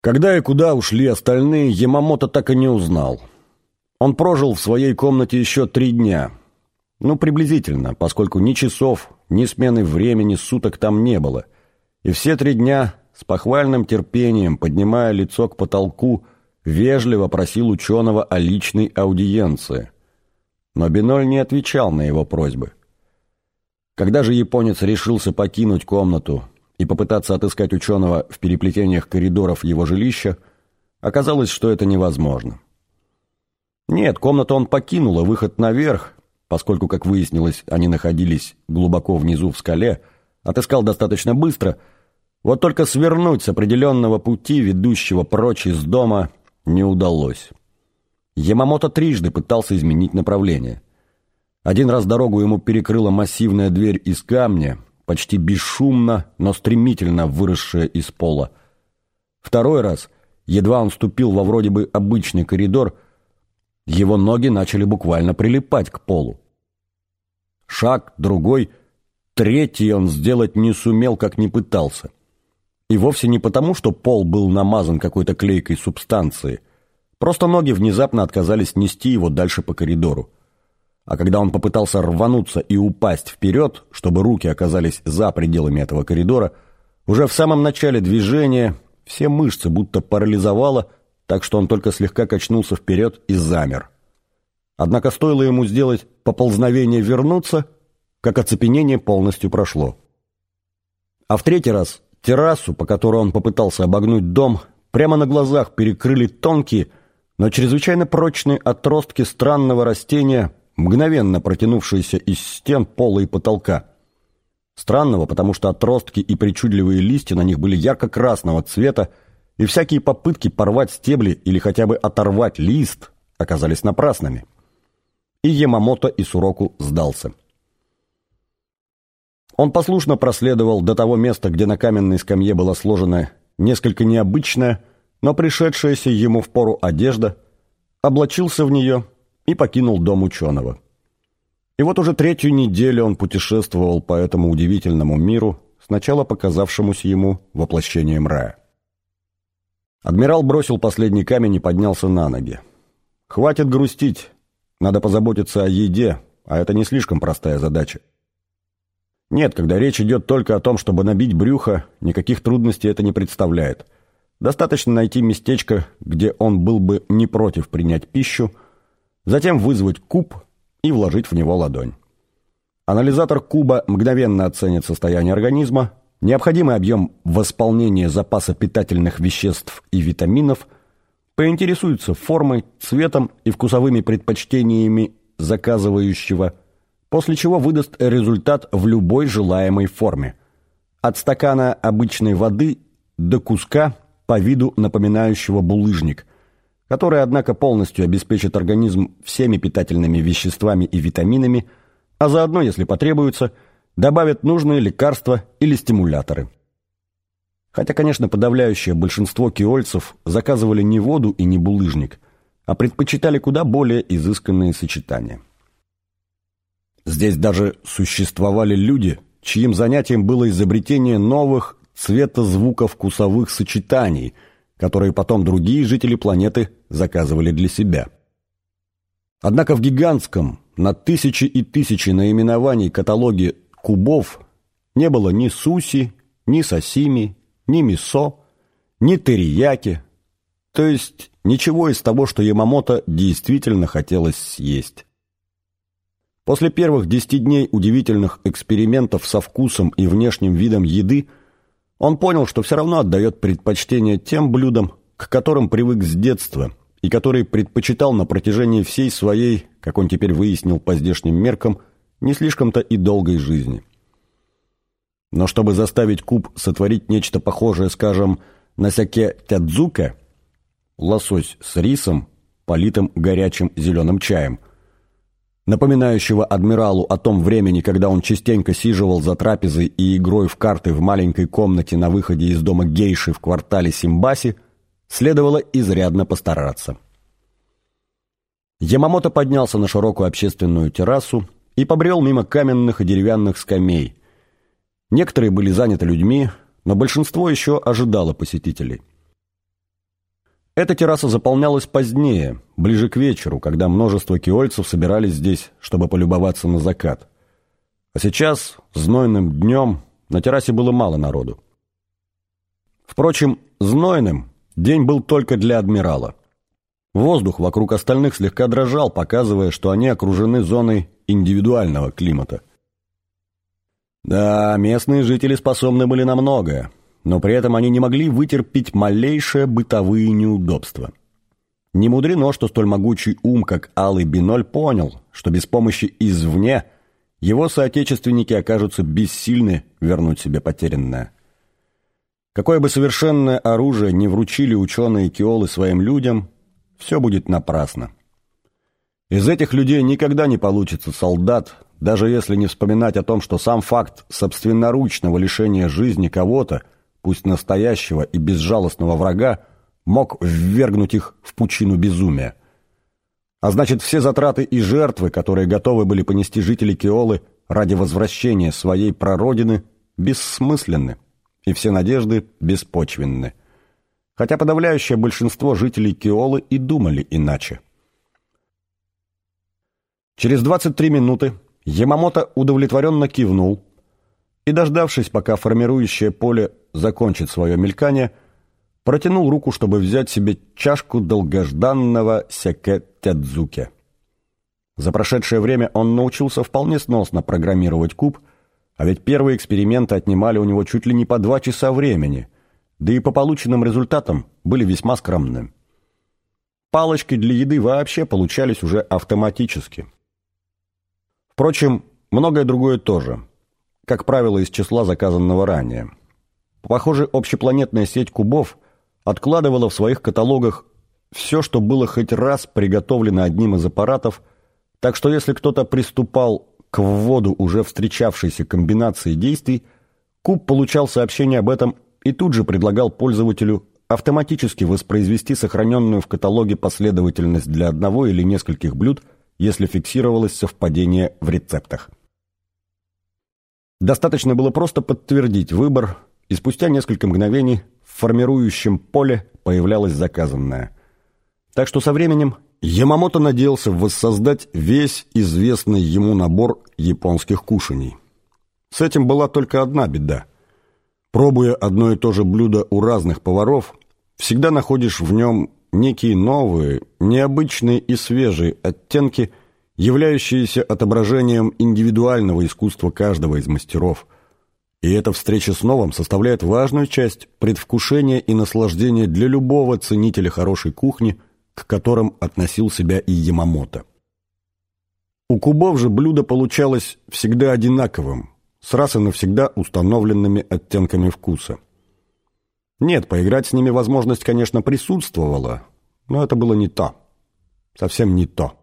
Когда и куда ушли остальные, Ямамото так и не узнал. Он прожил в своей комнате еще три дня. Ну, приблизительно, поскольку ни часов, ни смены времени суток там не было. И все три дня с похвальным терпением, поднимая лицо к потолку, вежливо просил ученого о личной аудиенции. Но Биноль не отвечал на его просьбы. Когда же японец решился покинуть комнату и попытаться отыскать ученого в переплетениях коридоров его жилища, оказалось, что это невозможно. Нет, комнату он покинул, а выход наверх, поскольку, как выяснилось, они находились глубоко внизу в скале, отыскал достаточно быстро, вот только свернуть с определенного пути, ведущего прочь из дома, не удалось. Ямамото трижды пытался изменить направление. Один раз дорогу ему перекрыла массивная дверь из камня, почти бесшумно, но стремительно выросшая из пола. Второй раз, едва он ступил во вроде бы обычный коридор, его ноги начали буквально прилипать к полу. Шаг, другой, третий он сделать не сумел, как не пытался. И вовсе не потому, что пол был намазан какой-то клейкой субстанцией. Просто ноги внезапно отказались нести его дальше по коридору а когда он попытался рвануться и упасть вперед, чтобы руки оказались за пределами этого коридора, уже в самом начале движения все мышцы будто парализовало, так что он только слегка качнулся вперед и замер. Однако стоило ему сделать поползновение вернуться, как оцепенение полностью прошло. А в третий раз террасу, по которой он попытался обогнуть дом, прямо на глазах перекрыли тонкие, но чрезвычайно прочные отростки странного растения, мгновенно протянувшиеся из стен пола и потолка. Странного, потому что отростки и причудливые листья на них были ярко-красного цвета, и всякие попытки порвать стебли или хотя бы оторвать лист оказались напрасными. И Ямамото и Суроку сдался. Он послушно проследовал до того места, где на каменной скамье была сложена несколько необычная, но пришедшаяся ему в пору одежда, облачился в нее и покинул дом ученого. И вот уже третью неделю он путешествовал по этому удивительному миру, сначала показавшемуся ему воплощением рая. Адмирал бросил последний камень и поднялся на ноги. «Хватит грустить. Надо позаботиться о еде, а это не слишком простая задача. Нет, когда речь идет только о том, чтобы набить брюхо, никаких трудностей это не представляет. Достаточно найти местечко, где он был бы не против принять пищу, затем вызвать куб и вложить в него ладонь. Анализатор куба мгновенно оценит состояние организма, необходимый объем восполнения запаса питательных веществ и витаминов, поинтересуется формой, цветом и вкусовыми предпочтениями заказывающего, после чего выдаст результат в любой желаемой форме. От стакана обычной воды до куска по виду напоминающего булыжник, который, однако, полностью обеспечит организм всеми питательными веществами и витаминами, а заодно, если потребуется, добавит нужные лекарства или стимуляторы. Хотя, конечно, подавляющее большинство киольцев заказывали не воду и не булыжник, а предпочитали куда более изысканные сочетания. Здесь даже существовали люди, чьим занятием было изобретение новых цветозвуковкусовых сочетаний – которые потом другие жители планеты заказывали для себя. Однако в гигантском, на тысячи и тысячи наименований каталоге кубов не было ни суси, ни сосими, ни мисо, ни терияки, то есть ничего из того, что Ямамото действительно хотелось съесть. После первых десяти дней удивительных экспериментов со вкусом и внешним видом еды – он понял, что все равно отдает предпочтение тем блюдам, к которым привык с детства и которые предпочитал на протяжении всей своей, как он теперь выяснил по здешним меркам, не слишком-то и долгой жизни. Но чтобы заставить куб сотворить нечто похожее, скажем, на сяке тядзука, лосось с рисом, политым горячим зеленым чаем – напоминающего адмиралу о том времени, когда он частенько сиживал за трапезой и игрой в карты в маленькой комнате на выходе из дома гейши в квартале Симбаси, следовало изрядно постараться. Ямамото поднялся на широкую общественную террасу и побрел мимо каменных и деревянных скамей. Некоторые были заняты людьми, но большинство еще ожидало посетителей. Эта терраса заполнялась позднее, ближе к вечеру, когда множество киольцев собирались здесь, чтобы полюбоваться на закат. А сейчас, знойным днем, на террасе было мало народу. Впрочем, знойным день был только для адмирала. Воздух вокруг остальных слегка дрожал, показывая, что они окружены зоной индивидуального климата. Да, местные жители способны были на многое, но при этом они не могли вытерпеть малейшие бытовые неудобства. Не мудрено, что столь могучий ум, как Алый Биноль, понял, что без помощи извне его соотечественники окажутся бессильны вернуть себе потерянное. Какое бы совершенное оружие не вручили ученые Киолы своим людям, все будет напрасно. Из этих людей никогда не получится солдат, даже если не вспоминать о том, что сам факт собственноручного лишения жизни кого-то, пусть настоящего и безжалостного врага, мог ввергнуть их в пучину безумия. А значит, все затраты и жертвы, которые готовы были понести жители Киолы ради возвращения своей прародины, бессмысленны, и все надежды беспочвенны хотя подавляющее большинство жителей Киолы и думали иначе. Через 23 минуты Ямамото удовлетворенно кивнул и, дождавшись, пока формирующее поле закончит свое мелькание, протянул руку, чтобы взять себе чашку долгожданного сяке тядзуке. За прошедшее время он научился вполне сносно программировать куб, а ведь первые эксперименты отнимали у него чуть ли не по два часа времени – да и по полученным результатам были весьма скромны. Палочки для еды вообще получались уже автоматически. Впрочем, многое другое тоже, как правило, из числа заказанного ранее. Похоже, общепланетная сеть кубов откладывала в своих каталогах все, что было хоть раз приготовлено одним из аппаратов, так что если кто-то приступал к вводу уже встречавшейся комбинации действий, куб получал сообщение об этом и тут же предлагал пользователю автоматически воспроизвести сохраненную в каталоге последовательность для одного или нескольких блюд, если фиксировалось совпадение в рецептах. Достаточно было просто подтвердить выбор, и спустя несколько мгновений в формирующем поле появлялось заказанное. Так что со временем Ямамото надеялся воссоздать весь известный ему набор японских кушаний. С этим была только одна беда. Пробуя одно и то же блюдо у разных поваров, всегда находишь в нем некие новые, необычные и свежие оттенки, являющиеся отображением индивидуального искусства каждого из мастеров. И эта встреча с новым составляет важную часть предвкушения и наслаждения для любого ценителя хорошей кухни, к которым относил себя и Ямамото. У кубов же блюдо получалось всегда одинаковым, с раз и навсегда установленными оттенками вкуса. Нет, поиграть с ними возможность, конечно, присутствовала, но это было не то. Совсем не то.